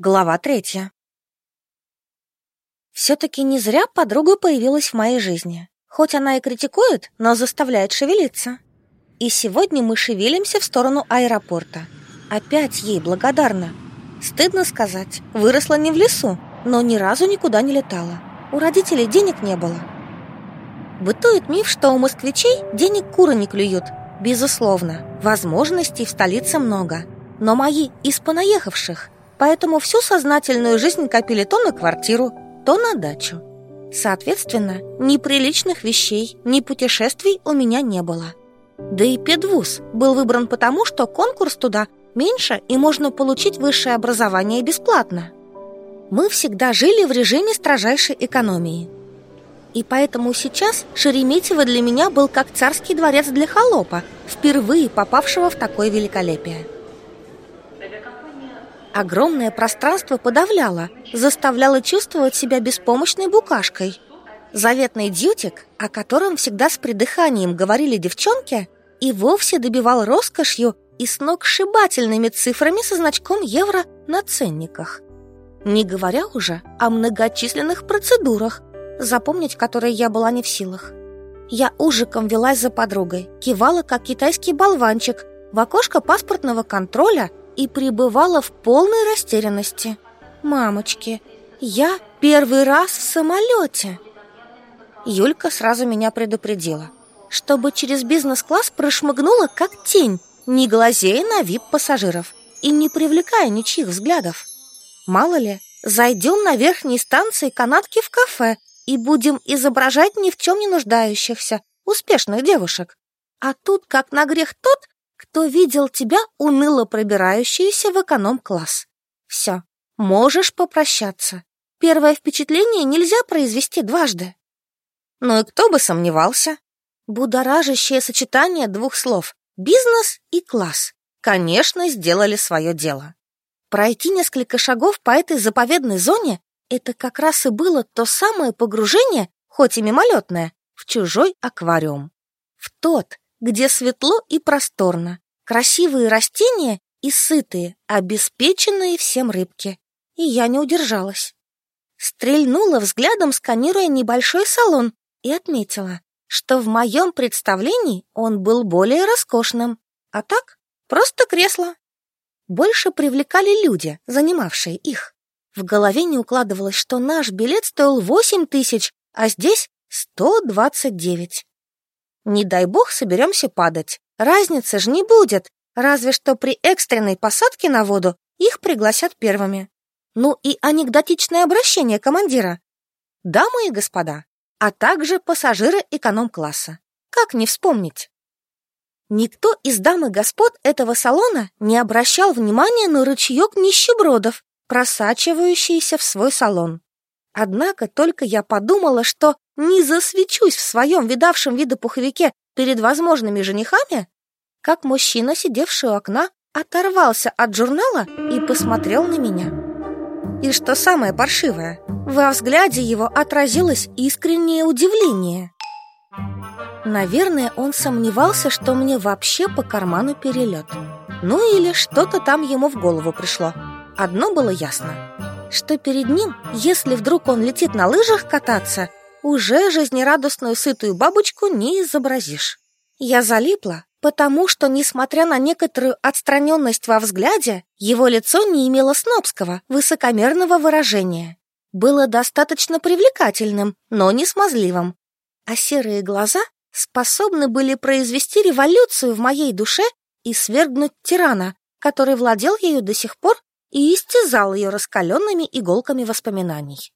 Глава третья. Все-таки не зря подруга появилась в моей жизни. Хоть она и критикует, но заставляет шевелиться. И сегодня мы шевелимся в сторону аэропорта. Опять ей благодарна. Стыдно сказать, выросла не в лесу, но ни разу никуда не летала. У родителей денег не было. Бытует миф, что у москвичей денег куры не клюют. Безусловно, возможностей в столице много. Но мои из понаехавших – Поэтому всю сознательную жизнь копили то на квартиру, то на дачу. Соответственно, ни приличных вещей, ни путешествий у меня не было. Да и педвуз был выбран потому, что конкурс туда меньше и можно получить высшее образование бесплатно. Мы всегда жили в режиме строжайшей экономии. И поэтому сейчас Шереметьево для меня был как царский дворец для холопа, впервые попавшего в такое великолепие. Огромное пространство подавляло, заставляло чувствовать себя беспомощной букашкой. Заветный дьютик, о котором всегда с придыханием говорили девчонки, и вовсе добивал роскошью и сногсшибательными цифрами со значком евро на ценниках. Не говоря уже о многочисленных процедурах, запомнить которые я была не в силах. Я ужиком велась за подругой, кивала, как китайский болванчик, в окошко паспортного контроля и пребывала в полной растерянности. «Мамочки, я первый раз в самолете!» Юлька сразу меня предупредила, чтобы через бизнес-класс прошмыгнула как тень, не глазея на вип-пассажиров и не привлекая ничьих взглядов. Мало ли, зайдем на верхней станции канатки в кафе и будем изображать ни в чем не нуждающихся, успешных девушек. А тут, как на грех тот, кто видел тебя уныло пробирающуюся в эконом-класс. Все, можешь попрощаться. Первое впечатление нельзя произвести дважды. Ну и кто бы сомневался? Будоражащее сочетание двух слов «бизнес» и «класс» конечно, сделали свое дело. Пройти несколько шагов по этой заповедной зоне — это как раз и было то самое погружение, хоть и мимолетное, в чужой аквариум. В тот, где светло и просторно, красивые растения и сытые, обеспеченные всем рыбки. И я не удержалась. Стрельнула взглядом, сканируя небольшой салон, и отметила, что в моем представлении он был более роскошным, а так просто кресло. Больше привлекали люди, занимавшие их. В голове не укладывалось, что наш билет стоил восемь тысяч, а здесь сто двадцать девять. Не дай бог соберемся падать. Разницы же не будет, разве что при экстренной посадке на воду их пригласят первыми. Ну и анекдотичное обращение командира. Дамы и господа, а также пассажиры эконом-класса. Как не вспомнить? Никто из дам и господ этого салона не обращал внимания на ручеек нищебродов, просачивающийся в свой салон. Однако только я подумала, что не засвечусь в своем видавшем виды пуховике перед возможными женихами, как мужчина, сидевший у окна, оторвался от журнала и посмотрел на меня. И что самое паршивое, во взгляде его отразилось искреннее удивление. Наверное, он сомневался, что мне вообще по карману перелет. Ну или что-то там ему в голову пришло. Одно было ясно что перед ним, если вдруг он летит на лыжах кататься, уже жизнерадостную сытую бабочку не изобразишь. Я залипла, потому что, несмотря на некоторую отстраненность во взгляде, его лицо не имело снобского, высокомерного выражения. Было достаточно привлекательным, но не смазливым. А серые глаза способны были произвести революцию в моей душе и свергнуть тирана, который владел ею до сих пор и истязал ее раскаленными иголками воспоминаний.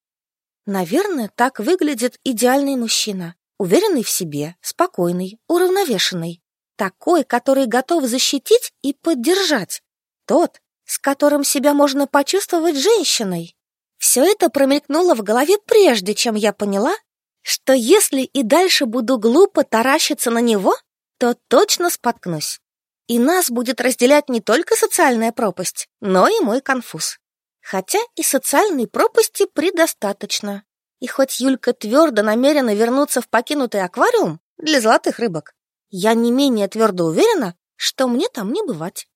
Наверное, так выглядит идеальный мужчина, уверенный в себе, спокойный, уравновешенный, такой, который готов защитить и поддержать, тот, с которым себя можно почувствовать женщиной. Все это промелькнуло в голове прежде, чем я поняла, что если и дальше буду глупо таращиться на него, то точно споткнусь. И нас будет разделять не только социальная пропасть, но и мой конфуз. Хотя и социальной пропасти предостаточно. И хоть Юлька твердо намерена вернуться в покинутый аквариум для золотых рыбок, я не менее твердо уверена, что мне там не бывать.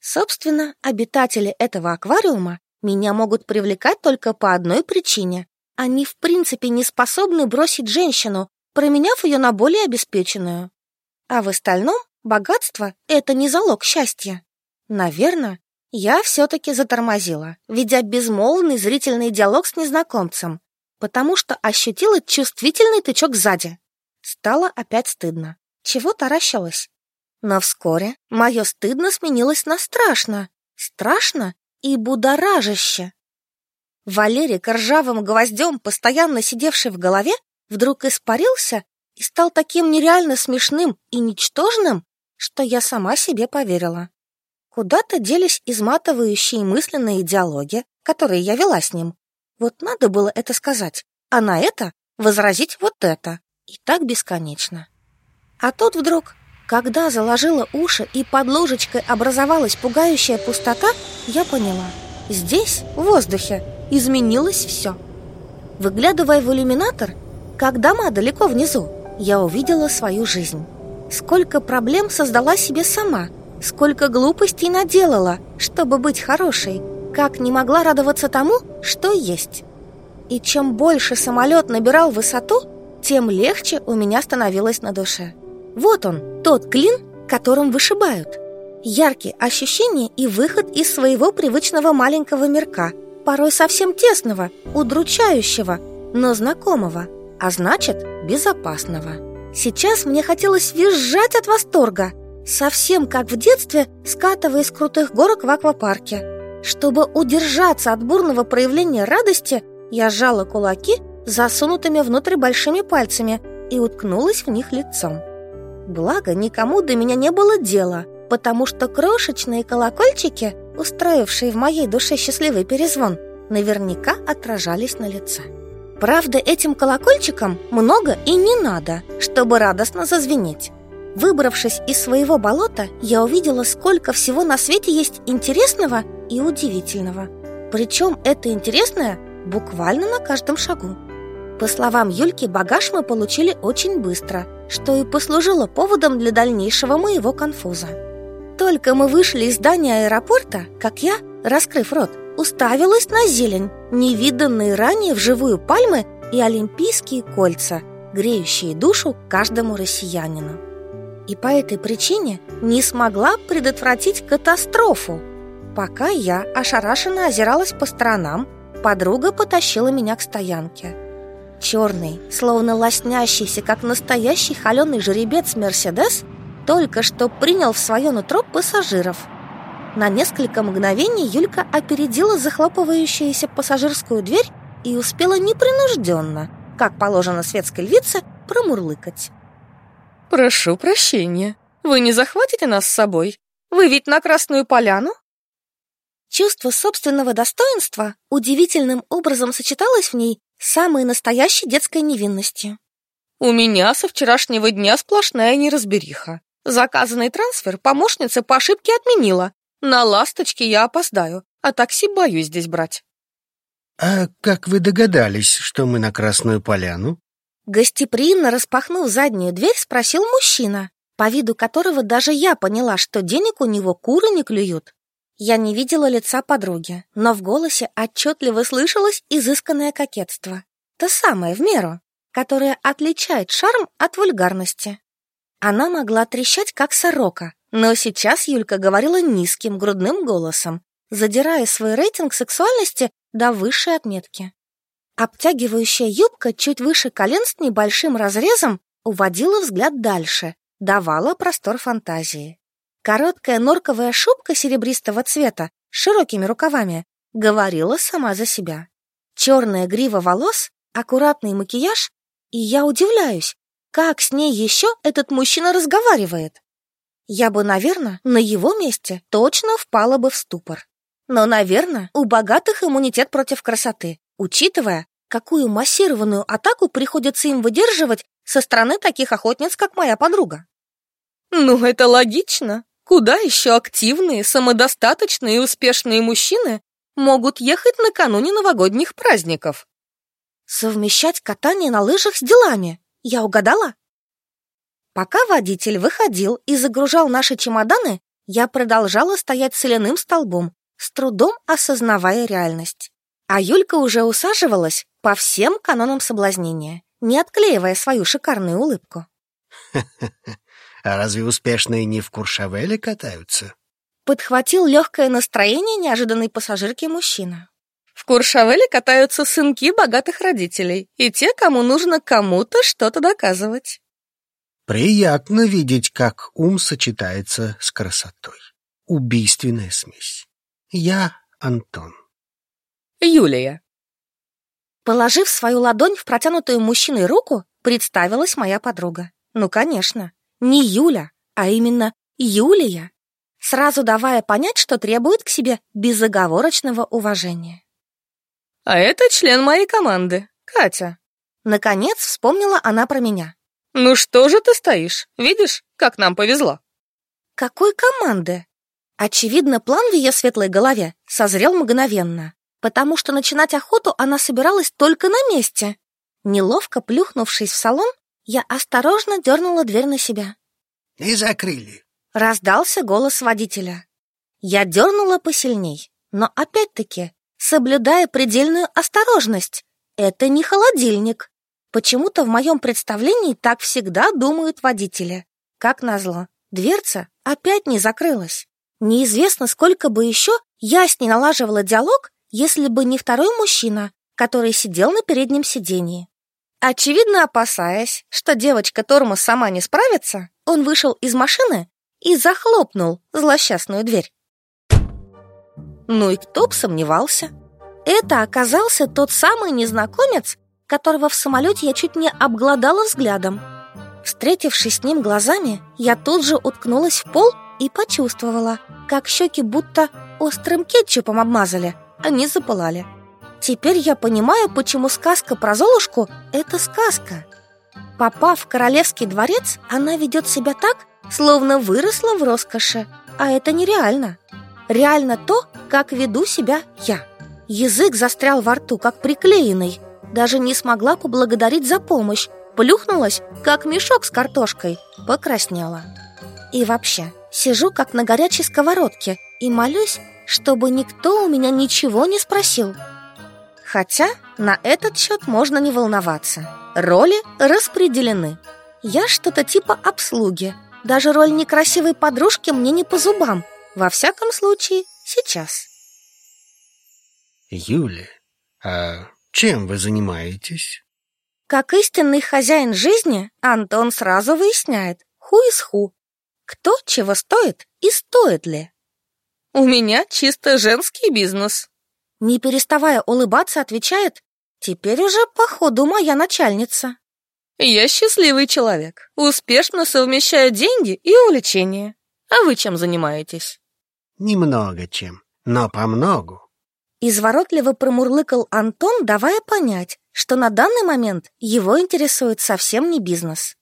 Собственно, обитатели этого аквариума Меня могут привлекать только по одной причине. Они в принципе не способны бросить женщину, променяв ее на более обеспеченную. А в остальном богатство — это не залог счастья. Наверное, я все-таки затормозила, ведя безмолвный зрительный диалог с незнакомцем, потому что ощутила чувствительный тычок сзади. Стало опять стыдно. Чего таращилась? Но вскоре мое стыдно сменилось на страшно. Страшно и будоражище. Валерик ржавым гвоздем, постоянно сидевший в голове, вдруг испарился и стал таким нереально смешным и ничтожным, что я сама себе поверила. Куда-то делись изматывающие мысленные диалоги, которые я вела с ним. Вот надо было это сказать, а на это возразить вот это. И так бесконечно. А тут вдруг, когда заложила уши и под ложечкой образовалась пугающая пустота, я поняла. Здесь, в воздухе, изменилось все. Выглядывая в иллюминатор, как дома далеко внизу, я увидела свою жизнь. Сколько проблем создала себе сама, сколько глупостей наделала, чтобы быть хорошей, как не могла радоваться тому, что есть. И чем больше самолет набирал высоту, тем легче у меня становилось на душе. Вот он, тот клин, которым вышибают. Яркие ощущения и выход из своего привычного маленького мирка, порой совсем тесного, удручающего, но знакомого, а значит, безопасного. Сейчас мне хотелось визжать от восторга, совсем как в детстве, скатывая с крутых горок в аквапарке. Чтобы удержаться от бурного проявления радости, я сжала кулаки засунутыми внутрь большими пальцами и уткнулась в них лицом. Благо, никому до меня не было дела, потому что крошечные колокольчики, устроившие в моей душе счастливый перезвон, наверняка отражались на лице. Правда, этим колокольчикам много и не надо, чтобы радостно зазвенеть. Выбравшись из своего болота, я увидела, сколько всего на свете есть интересного и удивительного. Причем это интересное буквально на каждом шагу. По словам Юльки, багаж мы получили очень быстро, что и послужило поводом для дальнейшего моего конфуза. Только мы вышли из здания аэропорта, как я, раскрыв рот, уставилась на зелень, невиданные ранее вживую пальмы и олимпийские кольца, греющие душу каждому россиянину. И по этой причине не смогла предотвратить катастрофу. Пока я ошарашенно озиралась по сторонам, подруга потащила меня к стоянке. Черный, словно лоснящийся, как настоящий холеный жеребец Мерседес, только что принял в свое нутро пассажиров – на несколько мгновений Юлька опередила захлопывающуюся пассажирскую дверь и успела непринужденно, как положено светской львице, промурлыкать. «Прошу прощения, вы не захватите нас с собой? Вы ведь на Красную Поляну?» Чувство собственного достоинства удивительным образом сочеталось в ней с самой настоящей детской невинностью. «У меня со вчерашнего дня сплошная неразбериха. Заказанный трансфер помощница по ошибке отменила, на ласточке я опоздаю, а такси боюсь здесь брать. А как вы догадались, что мы на Красную Поляну? Гостеприимно распахнув заднюю дверь, спросил мужчина, по виду которого даже я поняла, что денег у него куры не клюют. Я не видела лица подруги, но в голосе отчетливо слышалось изысканное кокетство. То самое в меру, которое отличает шарм от вульгарности. Она могла трещать, как сорока, но сейчас Юлька говорила низким грудным голосом, задирая свой рейтинг сексуальности до высшей отметки. Обтягивающая юбка чуть выше колен с небольшим разрезом уводила взгляд дальше, давала простор фантазии. Короткая норковая шубка серебристого цвета с широкими рукавами говорила сама за себя. Черная грива волос, аккуратный макияж, и я удивляюсь, как с ней еще этот мужчина разговаривает. Я бы, наверное, на его месте точно впала бы в ступор. Но, наверное, у богатых иммунитет против красоты, учитывая, какую массированную атаку приходится им выдерживать со стороны таких охотниц, как моя подруга. Ну, это логично. Куда еще активные, самодостаточные и успешные мужчины могут ехать накануне новогодних праздников? Совмещать катание на лыжах с делами. Я угадала? Пока водитель выходил и загружал наши чемоданы, я продолжала стоять соляным столбом, с трудом осознавая реальность. А Юлька уже усаживалась по всем канонам соблазнения, не отклеивая свою шикарную улыбку. А разве успешные не в Куршавеле катаются? Подхватил легкое настроение неожиданной пассажирки мужчина. В Куршавеле катаются сынки богатых родителей и те, кому нужно кому-то что-то доказывать. Приятно видеть, как ум сочетается с красотой. Убийственная смесь. Я Антон. Юлия. Положив свою ладонь в протянутую мужчиной руку, представилась моя подруга. Ну, конечно, не Юля, а именно Юлия, сразу давая понять, что требует к себе безоговорочного уважения. А это член моей команды, Катя. Наконец вспомнила она про меня. Ну что же ты стоишь? Видишь, как нам повезло? Какой команды? Очевидно, план в ее светлой голове созрел мгновенно, потому что начинать охоту она собиралась только на месте. Неловко плюхнувшись в салон, я осторожно дернула дверь на себя. «И закрыли», — раздался голос водителя. Я дернула посильней, но опять-таки, соблюдая предельную осторожность. Это не холодильник. Почему-то в моем представлении так всегда думают водители. Как назло, дверца опять не закрылась. Неизвестно, сколько бы еще я с ней налаживала диалог, если бы не второй мужчина, который сидел на переднем сидении. Очевидно, опасаясь, что девочка Тормоз сама не справится, он вышел из машины и захлопнул злосчастную дверь. Ну и кто б сомневался? Это оказался тот самый незнакомец, которого в самолете я чуть не обглодала взглядом. Встретившись с ним глазами, я тут же уткнулась в пол и почувствовала, как щеки будто острым кетчупом обмазали, они запылали. Теперь я понимаю, почему сказка про Золушку — это сказка. Попав в королевский дворец, она ведет себя так, словно выросла в роскоши, а это нереально. Реально то, как веду себя я. Язык застрял во рту, как приклеенный. Даже не смогла поблагодарить за помощь. Плюхнулась, как мешок с картошкой. Покраснела. И вообще, сижу, как на горячей сковородке, и молюсь, чтобы никто у меня ничего не спросил. Хотя на этот счет можно не волноваться. Роли распределены. Я что-то типа обслуги. Даже роль некрасивой подружки мне не по зубам. Во всяком случае, сейчас. Юля, а чем вы занимаетесь? Как истинный хозяин жизни, Антон сразу выясняет, ху из ху. Кто чего стоит и стоит ли. У меня чисто женский бизнес. Не переставая улыбаться, отвечает, теперь уже, походу, моя начальница. Я счастливый человек, успешно совмещаю деньги и увлечения. А вы чем занимаетесь? Немного чем, но по многу. Изворотливо промурлыкал Антон, давая понять, что на данный момент его интересует совсем не бизнес.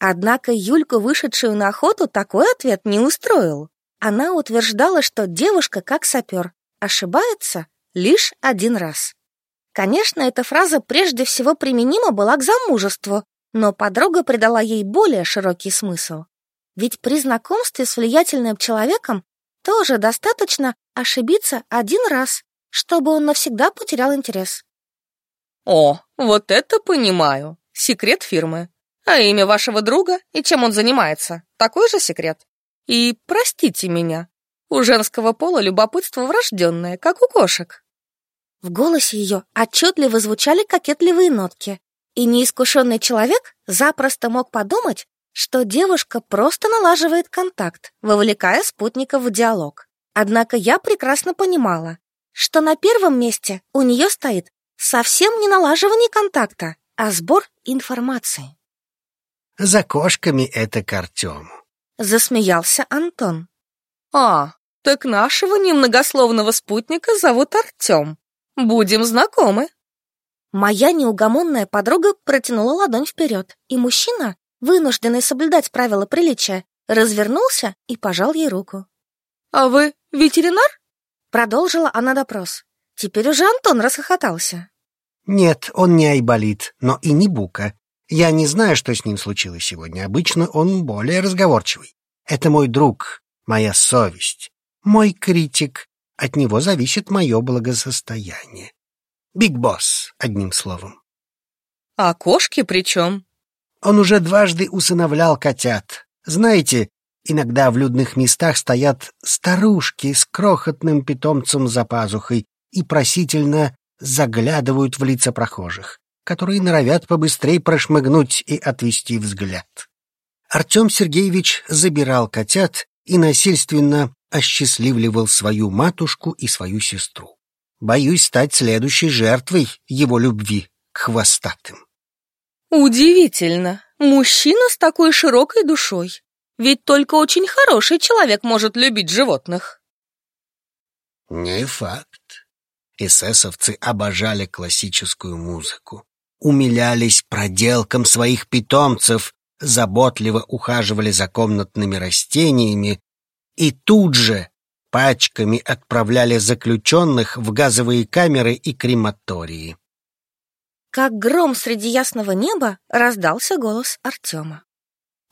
Однако Юльку, вышедшую на охоту, такой ответ не устроил. Она утверждала, что девушка как сапер, ошибается лишь один раз. Конечно, эта фраза прежде всего применима была к замужеству, но подруга придала ей более широкий смысл. Ведь при знакомстве с влиятельным человеком тоже достаточно ошибиться один раз, чтобы он навсегда потерял интерес. О, вот это понимаю. Секрет фирмы. А имя вашего друга и чем он занимается? Такой же секрет. И простите меня, у женского пола любопытство врожденное, как у кошек. В голосе ее отчетливо звучали кокетливые нотки, и неискушенный человек запросто мог подумать, что девушка просто налаживает контакт, вовлекая спутников в диалог. Однако я прекрасно понимала, что на первом месте у нее стоит совсем не налаживание контакта, а сбор информации. За кошками это к Артему. Засмеялся Антон. А, так нашего немногословного спутника зовут Артем. Будем знакомы. Моя неугомонная подруга протянула ладонь вперед, и мужчина, вынужденный соблюдать правила приличия, развернулся и пожал ей руку. «А вы ветеринар?» Продолжила она допрос. Теперь уже Антон расхохотался. Нет, он не Айболит, но и не Бука. Я не знаю, что с ним случилось сегодня. Обычно он более разговорчивый. Это мой друг, моя совесть, мой критик, От него зависит мое благосостояние. Биг Босс, одним словом. А кошки при чем? Он уже дважды усыновлял котят. Знаете, иногда в людных местах стоят старушки с крохотным питомцем за пазухой и просительно заглядывают в лица прохожих, которые норовят побыстрее прошмыгнуть и отвести взгляд. Артем Сергеевич забирал котят и насильственно осчастливливал свою матушку и свою сестру. Боюсь стать следующей жертвой его любви к хвостатым. Удивительно. Мужчина с такой широкой душой. Ведь только очень хороший человек может любить животных. Не факт. Эсэсовцы обожали классическую музыку, умилялись проделкам своих питомцев, заботливо ухаживали за комнатными растениями и тут же пачками отправляли заключенных в газовые камеры и крематории. Как гром среди ясного неба раздался голос Артема.